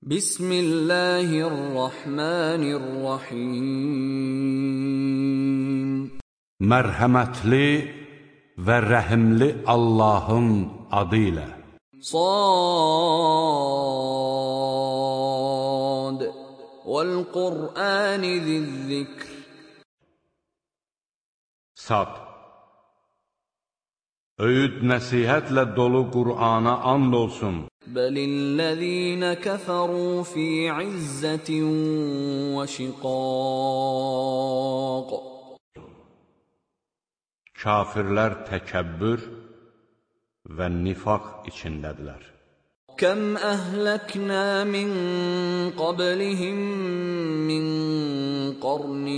Bismillahirrahmanirrahim. Mərhəmətli və rəhimli Allahın adı ilə. Sad Vəl-Qur'ani zizzikr Sad Öyüd nəsihətlə dolu Qur'ana and olsun. بل الذين كفروا في عزة وشقاق Kafirlər təkəbbür və nifaq içindədirlər. كم أهلكنا من قبلهم من قرن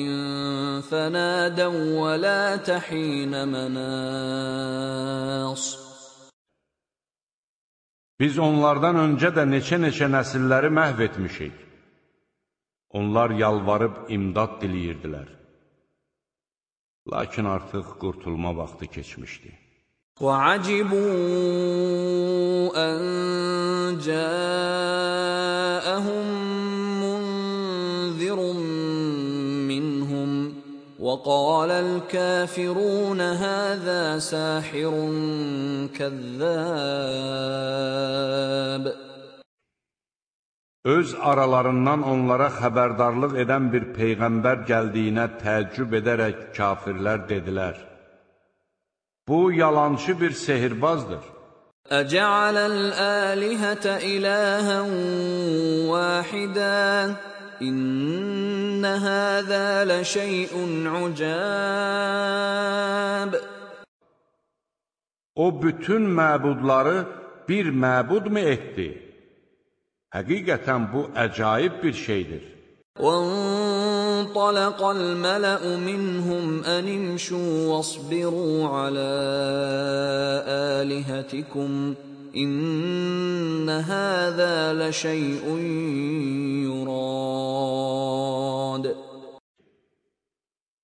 فنادوا ولا تحين مناص Biz onlardan öncə də neçə-neçə nəsilləri məhv etmişik. Onlar yalvarıb imdad diləyirdilər. Lakin artıq qurtulma vaxtı keçmişdi. وعجبوا أن جاءهم وقال الكافرون هذا ساحر كذاب Öz aralarından onlara xəbərdarlıq edən bir peyğəmbər gəldiyinə təəccüb edərək kafirlər dedilər. Bu, yalançı bir sehirbazdır. أجعل الآلهة إلها واحدا إن هذا لشيء عجاب O, bütün məbudları bir məbud mu etdi? Həqiqətən bu əcaib bir şeydir. وانطلق الملأ منهم أن امشوا واصبروا على آلهتكم إن هذا لشيء يراد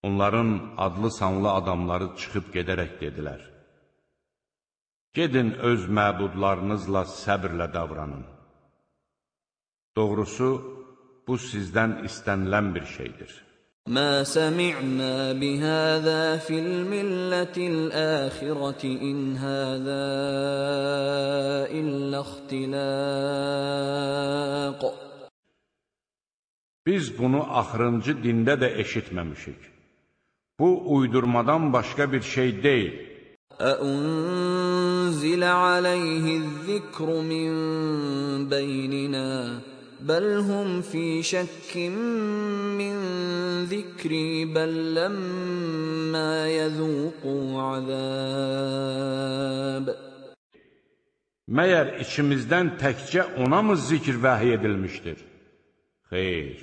Onların adlı sanlı adamları çıxıb gedərək dedilər. Gedin öz məbudlarınızla səbrlə davranın. Doğrusu, bu sizdən istənilən bir şeydir. ما سمعنا بهذا في الملة الآخرة إن هذا إلا اختلاق Biz bunu axırıncı dində də eşitməmişik. Bu, uydurmadan başqa bir şey deyil. أأنزل عليه الذكر من بيننا بل هم في شك من ذكري بل لما يذوقوا عذاب Məyər içimizdən təkcə ona mı zikr vəhiy edilmişdir? Xeyr,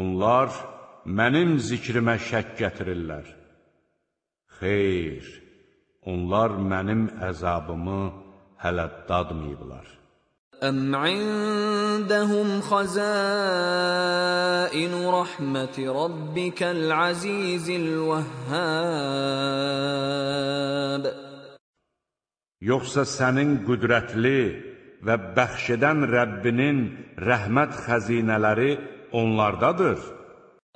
onlar mənim zikrimə şək gətirirlər. Xeyr, onlar mənim əzabımı hələ dadmayıblar. أم عندهم خزائن رحمة ربك العزيز الوهاب Yoxsa sənin qüdrətli və bəxşedən Rəbbinin rəhmət xəzinələri onlardadır?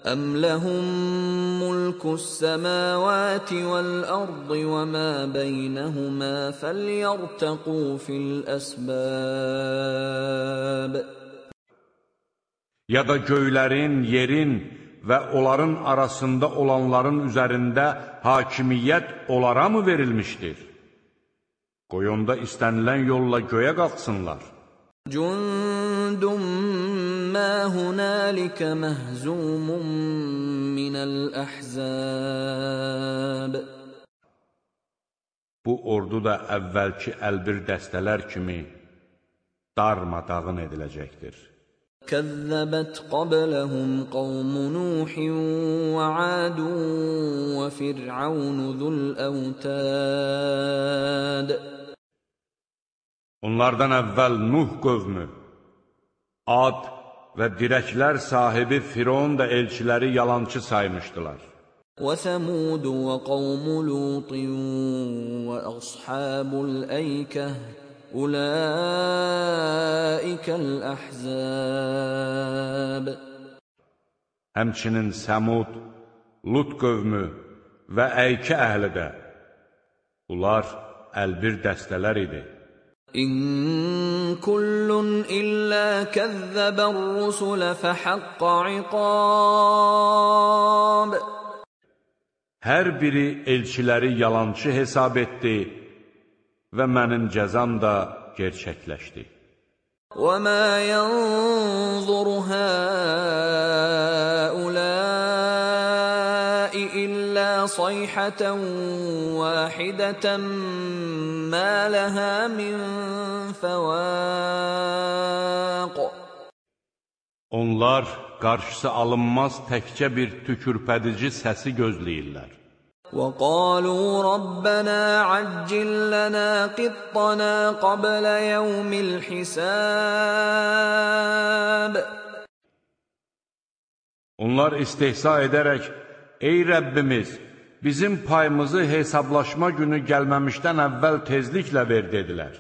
أم لهم ملك السماوات والأرض وما بينهما فليرتقوا في الأسباب Ya da göylərin, yerin və onların arasında olanların üzərində hakimiyyət onlara mı verilmişdir? Qoy onda istənilən yolla göyə qalxsınlar. جند ما هنالك مهزوم من الأحزاب Bu ordu da əvvəlki əlbir dəstələr kimi darmadağın ediləcəkdir. كذبت قبلهم قوم نوح وعاد وفرعون ذو الأوتاد Onlardan əvvəl Nuh qövmü, Ad və dirəklər sahibi Firon da elçiləri yalançı saymışdılar. وثمود وقوم لوط وأصحاب الأيكة أولئك الأحزاب Həmçinin Səmud, Lut qövmü və Əykə əhli də. Bunlar əlbir dəstələr idi. إن كل إلا كذب الرسل فحق عقاب Hər biri elçiləri yalançı hesab etdi və mənim cəzam da gerçəkləşdi. وَمَا يَنظُرُ هَؤُلَاءِ إِلَّا صَيْحَةً وَاحِدَةً مَا لَهَا مِنْ فَوَاقٍ Onlar qarşısı alınmaz təkcə bir tükürpədici səsi gözləyirlər. وَقَالُوا رَبَّنَا عَجِّل لَّنَا قِطَّنَا قَبْلَ يَوْمِ الْحِسَابِ Onlar istehza edərək, ey Rəbbimiz, bizim payımızı hesablaşma günü gəlməmişdən əvvəl tezliklə ver, dedilər.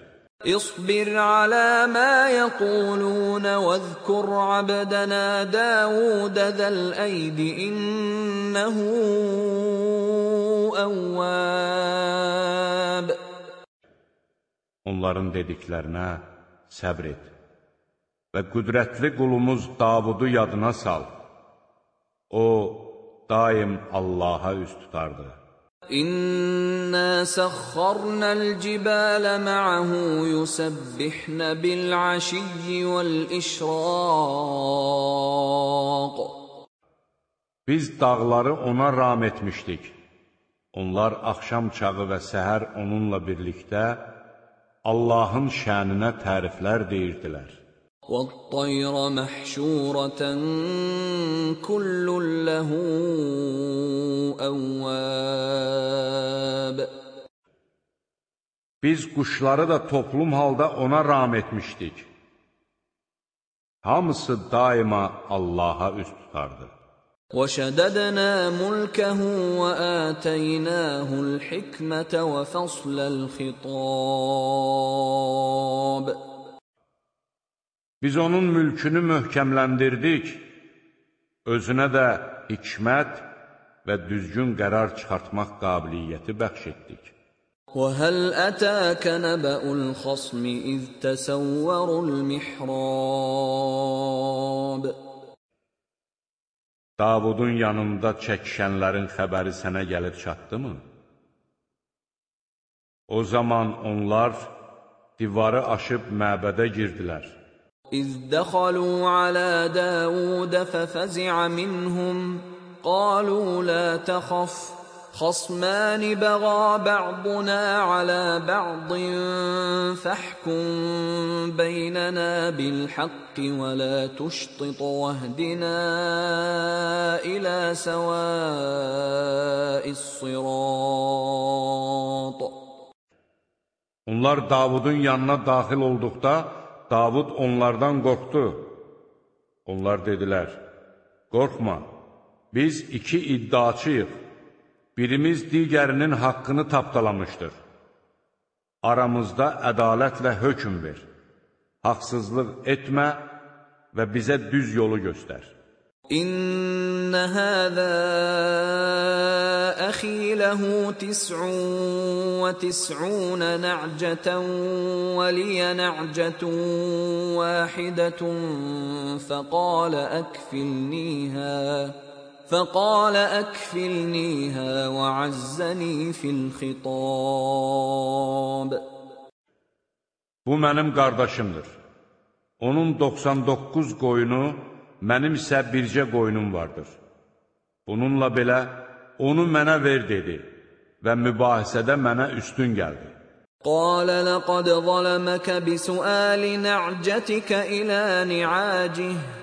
İsbir alə mə yəqulunə və zkur abdənə Dəvudə zəl əydi innəhu əvvəb. Onların dediklərinə səbr et və qüdrətli qulumuz Davudu yadına sal. O, daim Allaha üz tutardı. İnna saxxarnal jibala ma'ahu yusabbihna bil ashiyyi vel ishraq. Biz dağları ona ram etmişdik. Onlar axşam çağı və səhər onunla birlikdə Allahın şəninə təriflər deyirdilər. والطير محشورة كل له أواب Biz quşları da toplum halda ona ram etmişdik. Hamısı daima Allaha üst tutardı. وشددنا ملكه وآتيناه الحكمة وفصل الخطاب Biz onun mülkünü möhkəmləndirdik, özünə də hikmət və düzgün qərar çıxartmaq qabiliyyəti bəxş etdik. وهل أتاك نبأ الخصم إذ تسوروا المحراب Davudun yanında çəkişənlərin xəbəri sənə gəlib çatdımı? O zaman onlar divarı aşıb məbədə girdilər. إذ دخلوا على داود ففزع منهم قالوا لا تخف خصمان بغى بعضنا على بعض فاحكم بيننا بالحق ولا تشطط واهدنا إلى سواء الصراط. Onlar Davudun yanına daxil olduqda Davud onlardan qorxdu. Onlar dedilər, qorxma, biz iki iddiaçıyıq. Birimiz digərinin haqqını tapdalamışdır. Aramızda ədalətlə hökm ver. Haqsızlıq etmə və bizə düz yolu göstər. إن هذا أخي له تسع وتسعون نعجة ولي نعجة واحدة فقال أكفلنيها فقال أكفلنيها وعزني في الخطاب Bu mənim qardaşımdır. Onun 99 qoyunu mənim isə bircə qoyunum vardır. Bununla belə, onu mənə ver dedi və mübahisədə mənə üstün gəldi. Qalə ləqəd zələməkə bi suəli nə'cətikə ilə ni'acih.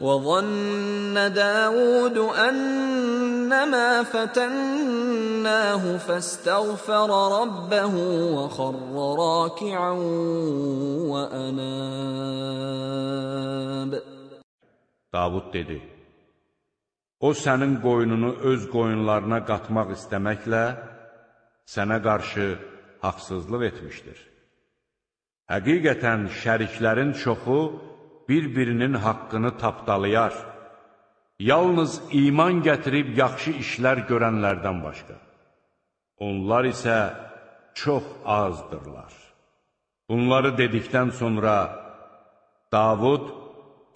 وظن داود أن إنما فتناه فاستغفر ربه وخر راكعا وأناب Davud dedi, O sənin qoyununu öz qoyunlarına qatmaq istəməklə sənə qarşı haqsızlıq etmişdir. Həqiqətən şəriklərin çoxu bir-birinin haqqını tapdalayar. Yalnız iman gətirib yaxşı işlər görənlərdən başqa. Onlar isə çox azdırlar. Bunları dedikdən sonra Davud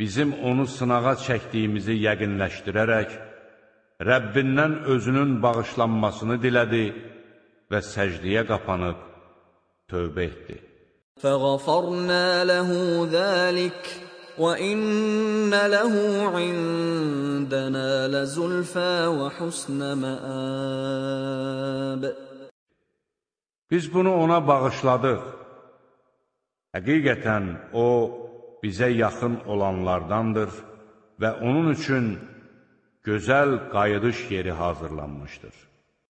bizim onu sınağa çəkdiyimizi yəqinləşdirərək Rəbbindən özünün bağışlanmasını dilədi və səcdiyə qapanıb tövbə etdi. فغفرنا له ذلك وإن له عندنا لزلفى وحسن مآب Biz bunu ona bağışladıq. Həqiqətən o bizə yaxın olanlardandır və onun üçün gözəl qayıdış yeri hazırlanmışdır.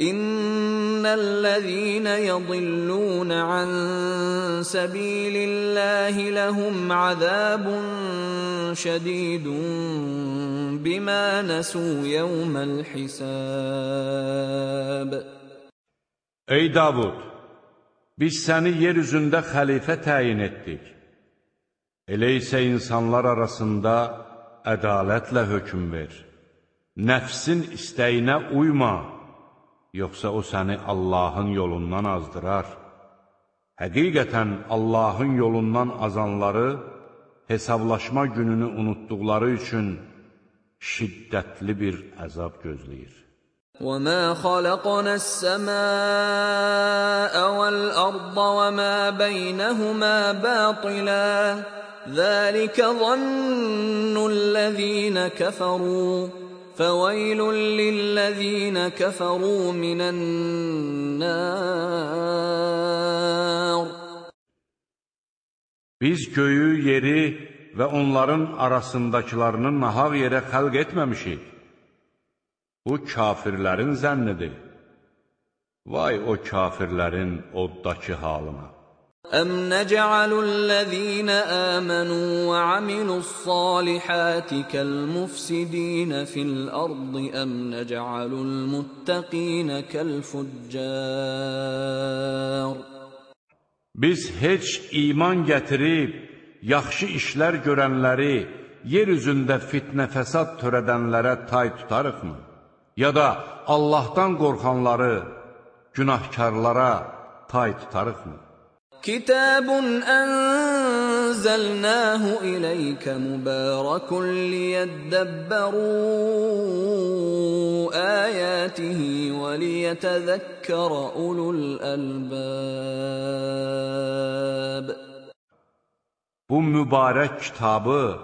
إن الذين يضلون عن سبيل الله لهم عذاب شديد بما نسوا يوم الحساب Ey Davud! Biz səni yer üzündə xəlifə təyin etdik. Elə isə insanlar arasında ədalətlə hökm ver. Nəfsin istəyinə uyma yoxsa o səni Allahın yolundan azdırar. Həqiqətən Allahın yolundan azanları hesablaşma gününü unutduqları üçün şiddətli bir əzab gözləyir. وَمَا خَلَقْنَا السَّمَاءَ وَالْأَرْضَ وَمَا بَيْنَهُمَا بَاطِلًا ذَلِكَ ظَنُّ الَّذِينَ كَفَرُوا فَوَيْلٌ لِلَّذ۪ينَ كَفَرُوا مِنَ النَّارِ Biz göyü, yeri və onların arasındakılarını nahaq yerə xəlq etməmişik. Bu kafirlərin zənnidir. Vay o kafirlərin oddakı halına. أَمْ نَجْعَلُ الَّذ۪ينَ آمَنُوا وَعَمِلُوا الصَّالِحَاتِ كَالْمُفْسِد۪ينَ فِي الْأَرْضِ أَمْ نَجْعَلُ الْمُتَّق۪ينَ كَالْفُجَّارِ Biz heç iman gətirib, yaxşı işlər görənləri, yer üzündə fitnə fəsad törədənlərə tay tutarıqmı? Ya da Allahdan qorxanları, günahkarlara tay tutarıqmı? كتاب أنزلناه إليك مبارك ليدبروا آياته وليتذكر أولو الألباب Bu mübarək kitabı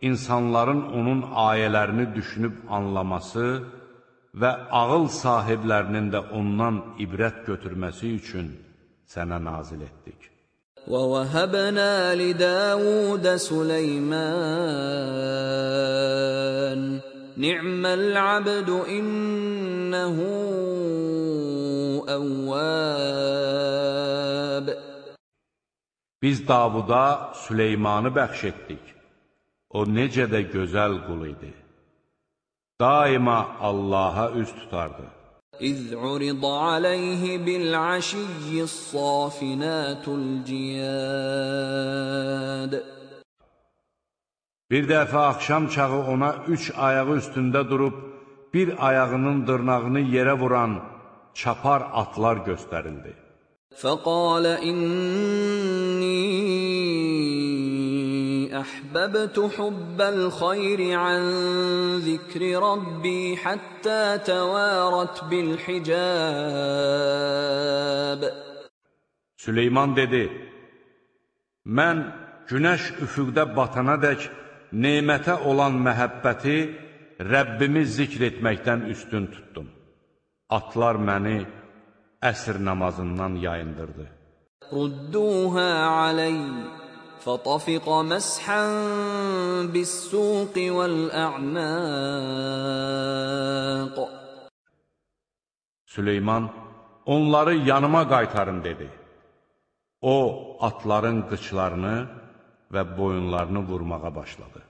insanların onun ayələrini düşünüb anlaması və ağıl sahiblərinin də ondan ibrət götürməsi üçün sənə nazil etdik. وَوَهَبْنَا لِدَاوُودَ سُلَيْمَانَ نِعْمَ الْعَبْدُ إِنَّهُ أَوَّابٌ Biz Davuda Süleymanı bəxş etdik. O necə də gözəl qul idi. Daima Allaha üz tutardı. إذ عرض عليه بالعشي الصافنات الجياد Bir dəfə axşam çağı ona üç ayağı üstündə durub, bir ayağının dırnağını yerə vuran çapar atlar göstərildi. فقال إني أحببت حب الخير عن ذكر ربي حتى توارت بالحجاب Süleyman dedi, Mən günəş üfüqdə batana dək nemətə olan məhəbbəti Rəbbimi zikr etməkdən üstün tutdum. Atlar məni əsr namazından yayındırdı. Rudduha alay فطفق مسحا بالسوق والأعناق Süleyman onları yanıma qaytarın dedi. O, atların qıçlarını və boyunlarını vurmağa başladı.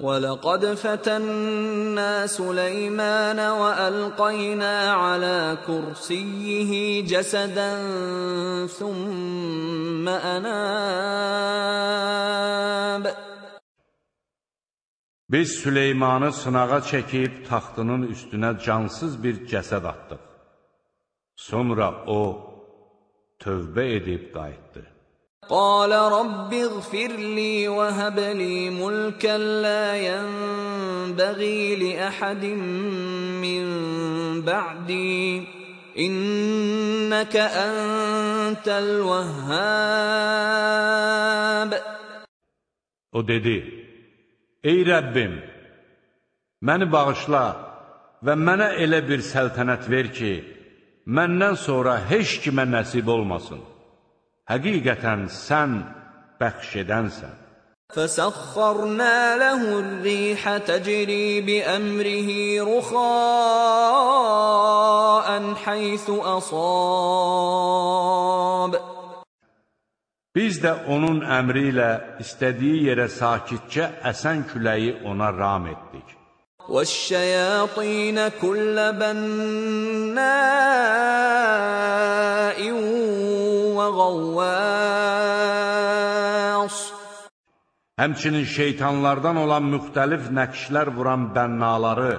وَلَقَدْ فَتَنَّا سُلَيْمَانَ وَأَلْقَيْنَا عَلَى كُرْسِيِّهِ جَسَدًا ثُمَّ أَنَابَ Biz Süleymanı sınağa çəkib taxtının üstünə cansız bir cəsəd atdıq. Sonra o, tövbə edib qayıtdı. قال رب اغفر لي وهب لي ملكا لا ينبغي لاحد من بعدي انك انت الوهاب O dedi, Ey Rəbbim, məni bağışla və mənə elə bir səltənət ver ki, məndən sonra heç kimə nəsib olmasın. Həqiqətən sən bəxş edənsən. فسخرنا له الريح تجري بامره رخاء حيث اصاب Biz də onun əmri ilə istədiyi yerə sakitcə əsən küləyi ona ram etdik. والشياطين كل بناء وغواص Həmçinin şeytanlardan olan müxtəlif nəqşlər vuran bənnaları,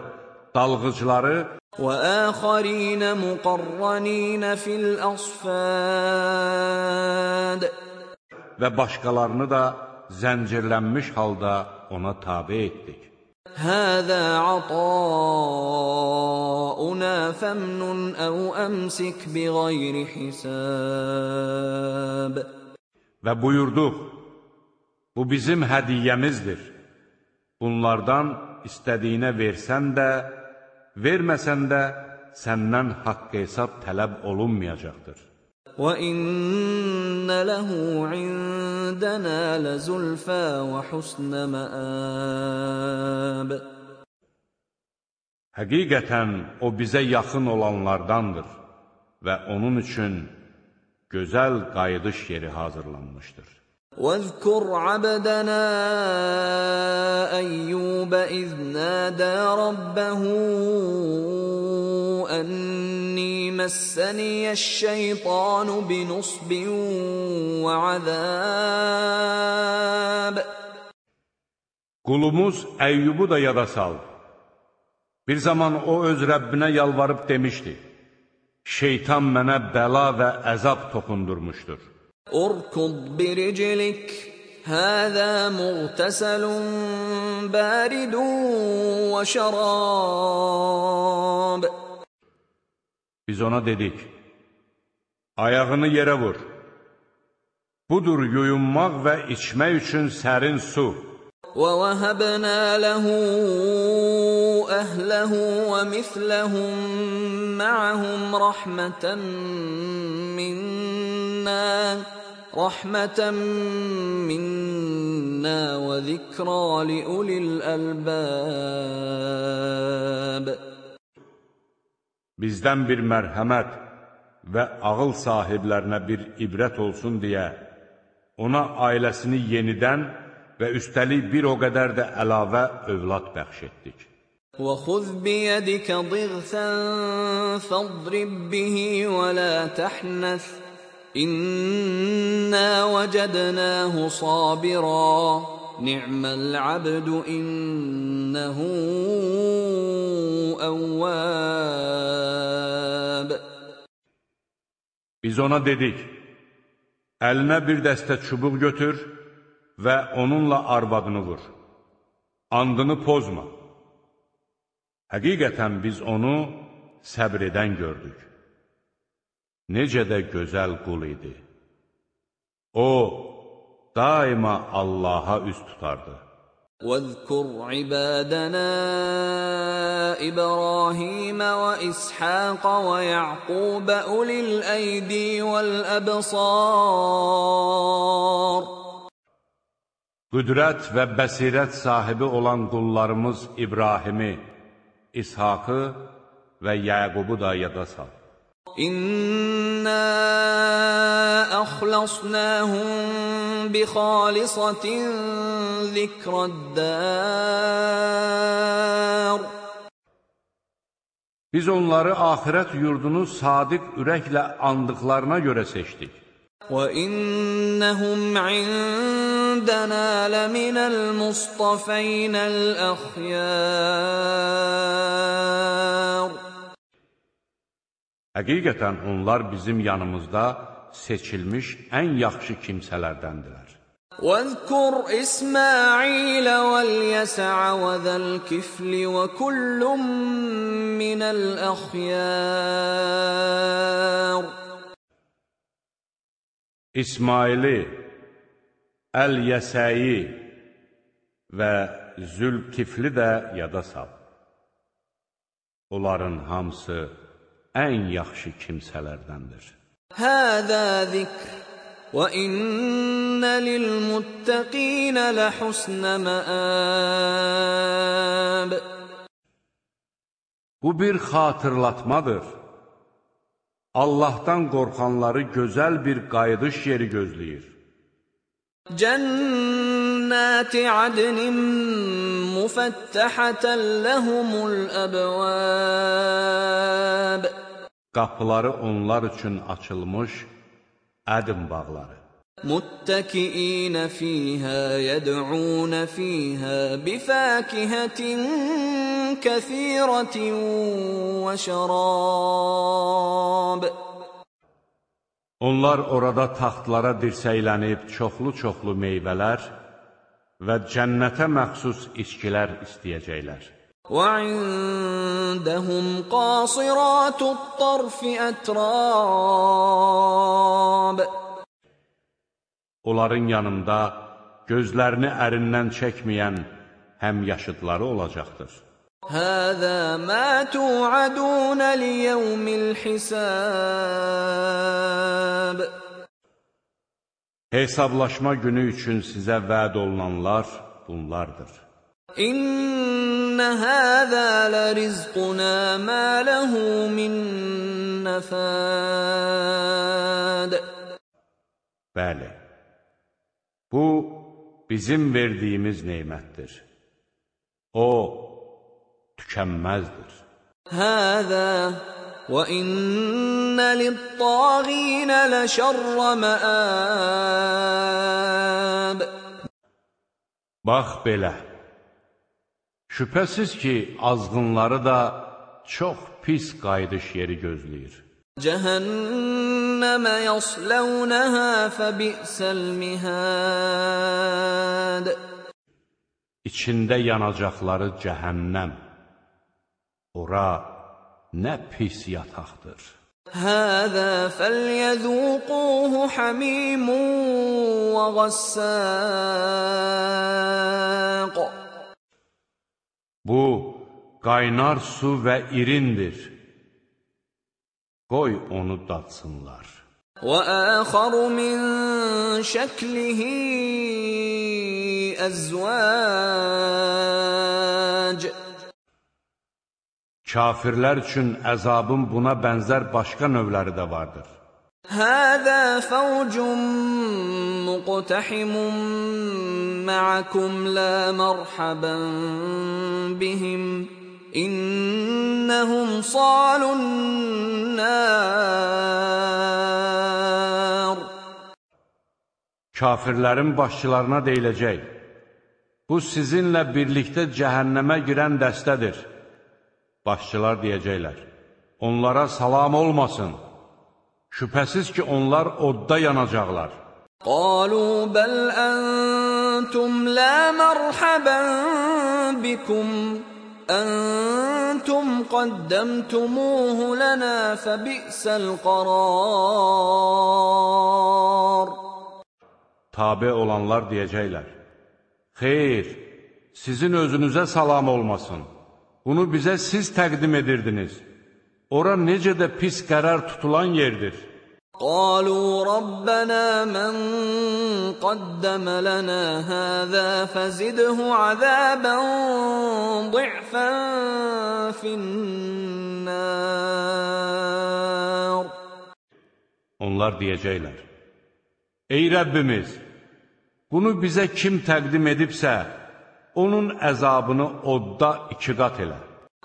dalğıcları واخرين مقرنين في الاصفاد və başqalarını da zəncirlənmiş halda ona tabe etdik. هذا عطاؤنا فامنن او امسك بغير حساب Və buyurduq, bu bizim hədiyyəmizdir. Bunlardan istədiyinə versən də, verməsən də səndən haqq hesab tələb olunmayacaqdır. وان له عندنا لزلفى وحسن مآب Həqiqətən o bizə yaxın olanlardandır və onun üçün gözəl qayıdış yeri hazırlanmışdır. واذكر عبدنا ايوب اذ نادى ربه اني مسني الشيطان بنصب وعذاب Qulumuz Əyyubu da yada sal. Bir zaman o öz Rəbbinə yalvarıb demişdi, Şeytan mənə bəla və əzab toxundurmuşdur. اركض برجلك هذا مغتسل بارد وشراب Biz ona dedik, ayağını yerə vur. Budur yuyunmaq və içmək üçün sərin su. ووهبنا له اهله ومثلهم معهم رحمه منا رحمه منا وذكرى لاولي الالباب Bizdən bir mərhəmət və ağıl sahiblərinə bir ibrət olsun deyə ona ailəsini yenidən və üstəlik bir o qədər də əlavə övlad bəxş etdik. وخذ بيدك ضغثا فاضرب به ولا تحنث İnna vecednahu sabira. Ni'mel abdu innehu evvab. Biz ona dedik, əlinə bir dəstə çubuq götür və onunla arvadını vur. Andını pozma. Həqiqətən biz onu səbr edən gördük. Necə də gözəl qul idi. O, daima Allaha üz tutardı. واذكر عبادنا ابراهيم واسحاق ويعقوب اولي الايدي والابصار Qüdrət və bəsirət sahibi olan qullarımız İbrahimi, İshakı və Yəqubu da yada sal. İnna əxlasnahum bi xalisatin zikrəd-dar. Biz onları axirət yurdunu sadiq ürəklə andıqlarına görə seçdik. وَإِنَّهُمْ عِندَنَا لَمِنَ الْمُصْطَفَيْنَ الْأَخْيَارِ Həqiqətən onlar bizim yanımızda seçilmiş ən yaxşı kimsələrdəndirlər. واذكر إسماعيل واليسع وذا الكفل وكل من الأخيار İsmaili, Əl-Yəsəyi və Zülkifli də yada sal. Onların hamısı ən yaxşı kimsələrdəndir. Həzə zikr və innə lilmuttəqinə ləhusnə məəb. Bu bir xatırlatmadır. Allahdan qorxanları gözəl bir qayıdış yeri gözləyir. Cənnəti adnin مفتحة لهم الأبواب Qapıları onlar üçün açılmış ədim bağları. متكئين فيها يدعون فيها بفاكهة كثيرة وشراب Onlar orada taxtlara dirsəylənib çoxlu-çoxlu meyvələr və cənnətə məxsus içkilər istəyəcəklər. وعندهم قاصرات الطرف أتراب Onların yanında gözlərini ərindən çəkməyən həm yaşıdları olacaqdır. هذا ما توعدون ليوم الحساب Hesablaşma günü üçün sizə vəd olunanlar bunlardır. İnna hada la rizquna ma lahu min nafad. Bəli. Bu bizim verdiyimiz nemətdir. O tükənməzdir. Hada وإن للطاغين لشر مآب Bax belə, şübhəsiz ki, azğınları da çox pis qayıdış yeri gözləyir. جهنم يصلونها فبئس المهاد İçində yanacaqları cəhənnəm. Ora nə pis yataqdır. Həzə fəlyəzuquhu hamimun və qassaq. Bu, qaynar su və irindir. Qoy onu datsınlar. Və əxaru min şəklihi əzvəc. Kafirlər üçün əzabın buna bənzər başqa növləri də vardır. هذا فوج مقتحم معكم لا مرحبا بهم إنهم صالوا النار Kafirlərin başçılarına deyiləcək, bu sizinlə birlikdə cəhənnəmə girən dəstədir. Başçılar deyəcəklər, onlara salam olmasın, şübhəsiz ki, onlar odda yanacaqlar. Qalu bəl əntum lə mərhəbən bikum, əntum qaddəmtumuhu lənə fəbi'səl qarar. Tabe olanlar deyəcəklər, xeyr, sizin özünüzə salam olmasın. Bunu bizə siz təqdim edirdiniz. Ora necə də pis qərar tutulan yerdir. قالوا ربنا من قدم لنا هذا فزده عذابا ضعفا في النار Onlar deyəcəklər, Ey Rəbbimiz, bunu bizə kim təqdim edibsə, onun əzabını odda iki qat elə.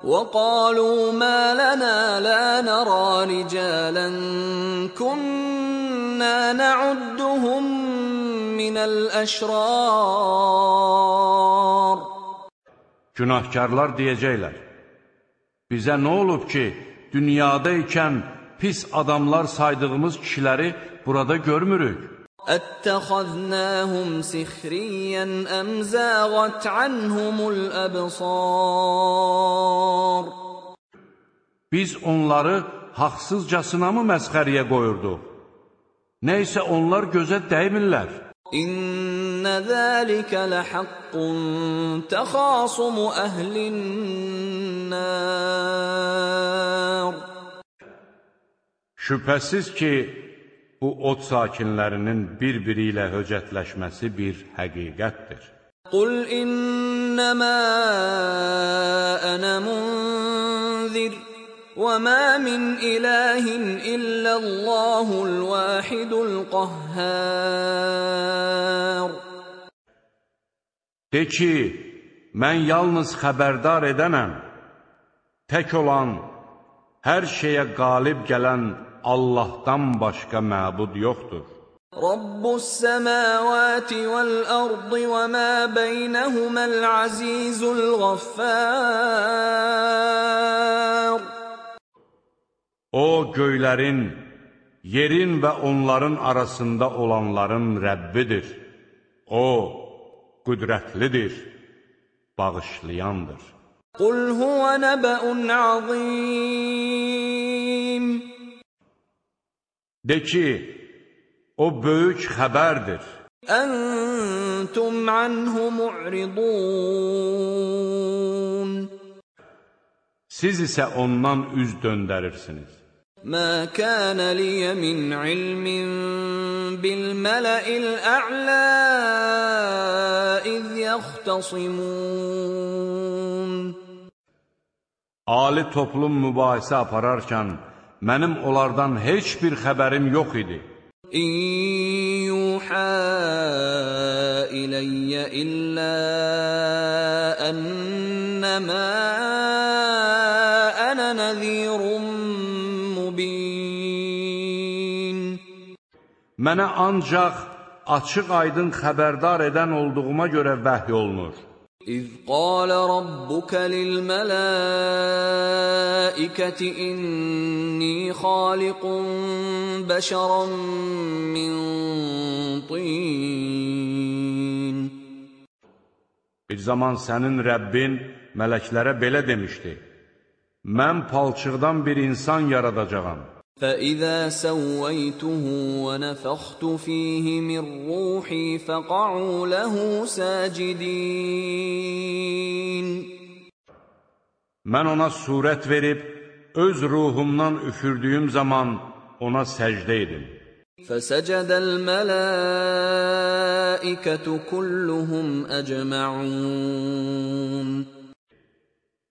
وقالوا ما لنا لا نرى رجالا كنا نعدهم من الأشرار Günahkarlar deyəcəklər, bizə nə olub ki, dünyada ikən pis adamlar saydığımız kişiləri burada görmürük? أتخذناهم سخريا أم زاغت عنهم الأبصار Biz onları haqsızcasına mı məsxəriyə qoyurduq? Nə isə onlar gözə dəymirlər. إن ذلك لحق تخاصم أهل النار Şübhəsiz ki, bu od sakinlərinin bir-biri ilə höcətləşməsi bir həqiqətdir. Qul innəmə ənə munzir və mə min ilahin illallahul vahidul qahhar. De ki, mən yalnız xəbərdar edənəm, tək olan, hər şeyə qalib gələn Allahdan başqa məbud yoxdur. Rabbus semawati vel ardı ve ma beynehumel azizul gaffar. O göylərin, yerin və onların arasında olanların Rəbbidir. O qüdrətlidir, bağışlayandır. Qul huve nebeun azim. De ki, o böyük xəbərdir. أنتم عنه معرضون Siz isə ondan üz döndərirsiniz. ما كان لي من علم بالملأ الأعلى إذ يختصمون Ali toplum mübahisə apararkən mənim onlardan heç bir xəbərim yox idi. İn yuhə iləyyə illə ənnəmə ənə nəzirun mubin. Mənə ancaq açıq aydın xəbərdar edən olduğuma görə vəhy olunur. إذ قال ربك للملائكة إني خالق بشرا من طين Bir zaman sənin Rəbbin mələklərə belə demişdi. Mən palçıqdan bir insan yaradacağam. فإذا سويته ونفخت فيه من روحي فقعوا له ساجدين Mən ona surət verib, öz ruhumdan üfürdüyüm zaman ona səcdə edin. فسجد الملائكة كلهم أجمعون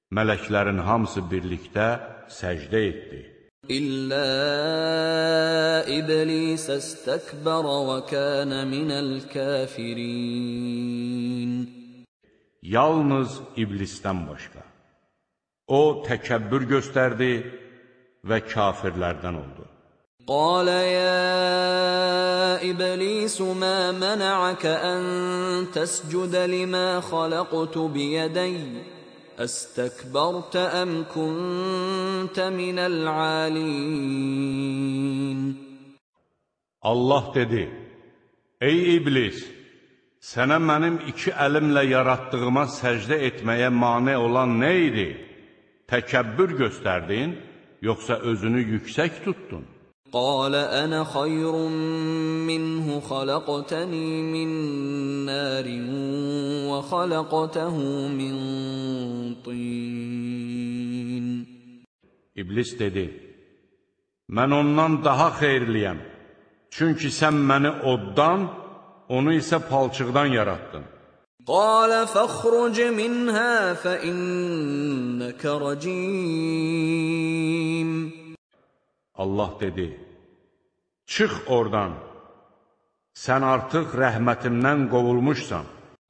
Mələklərin hamısı birlikdə səcdə etdi. إلا إبليس استكبر وكان من الكافرين Yalnız iblisdən başqa. O təkəbbür göstərdi və kafirlərdən oldu. قال يا إبليس ما منعك أن تسجد لما خلقت بيدي أستكبرت أم كنت من العالين Allah dedi, Ey iblis, sənə mənim iki əlimlə yaratdığıma səcdə etməyə mane olan nə idi? Təkəbbür göstərdin, yoxsa özünü yüksək tutdun? قال أنا خير منه خلقتني من نار وخلقته من طين İblis dedi, mən ondan daha xeyirliyəm. Çünki sən məni oddan, onu isə palçıqdan yaratdın. قال فاخرج منها فإنك رجيم Allah dedi, Çıx oradan, sən artıq rəhmətimdən qovulmuşsan.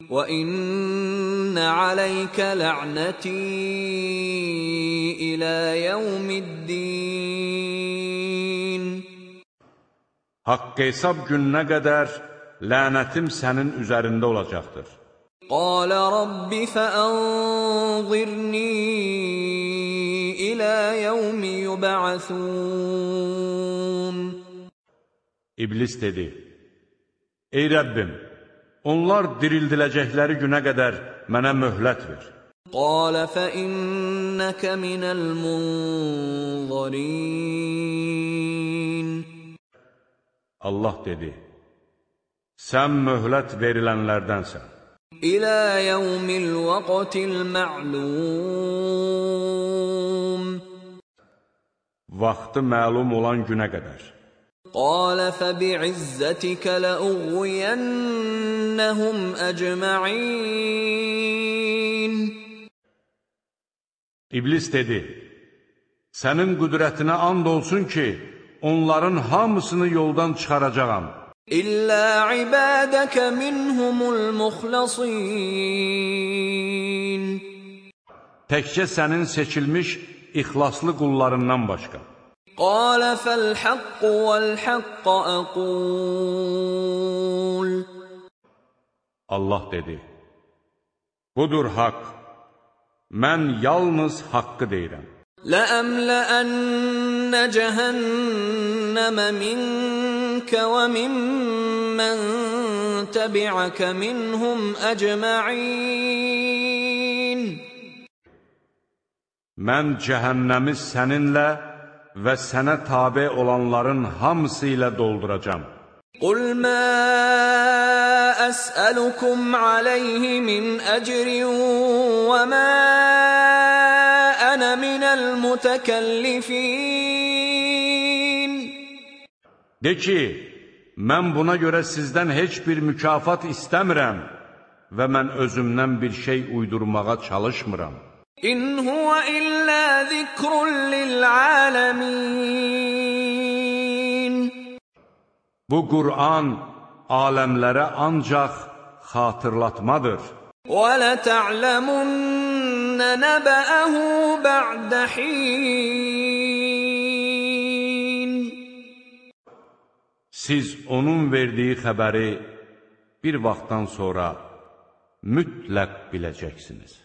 Və innə aləykə lə'nəti ilə yəvmiddin. Haqq hesab gününə qədər lənətim sənin üzərində olacaqdır. Qalə Rabbi fəənzirni ila yevmi yub'asun. İblis dedi: Ey Rəbbim, onlar dirildiləcəkləri günə qədər mənə möhlət ver. Qala fa innaka minal munzirin. Allah dedi: Sən möhlət verilənlərdənsən. İlə yevmil vaqtil ma'lum. vaxtı məlum olan günə qədər. Qalə fəbi'izzətikə ləuğuyənnəhum əcmə'in. İblis dedi, sənin qüdrətinə and olsun ki, onların hamısını yoldan çıxaracağam. İllə ibədəkə minhumul muxlasin. Təkcə sənin seçilmiş ixlaslı qullarından başqa. قال فالحق والحق أقول Allah dedi, Budur haqq, mən yalnız haqqı deyirəm. لأملأن جهنم منك وممن تبعك منهم أجمعين mən cəhənnəmi səninlə və sənə tabe olanların hamısı ilə dolduracam. Qul mə əsəlukum aleyhi min əcrin və mə ənə minəl mütəkəllifin. De ki, mən buna görə sizdən heç bir mükafat istəmirəm və mən özümdən bir şey uydurmağa çalışmıram. İn huve illa zikrun lil alamin. Bu Qur'an aləmlərə ancaq xatırlatmadır. Və la ta'lamun nabahu ba'da hin. Siz onun verdiyi xəbəri bir vaxtdan sonra mütləq biləcəksiniz.